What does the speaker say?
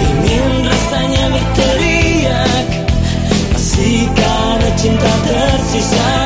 Ingin rasanya berteriak. Masih karena cinta tersisa?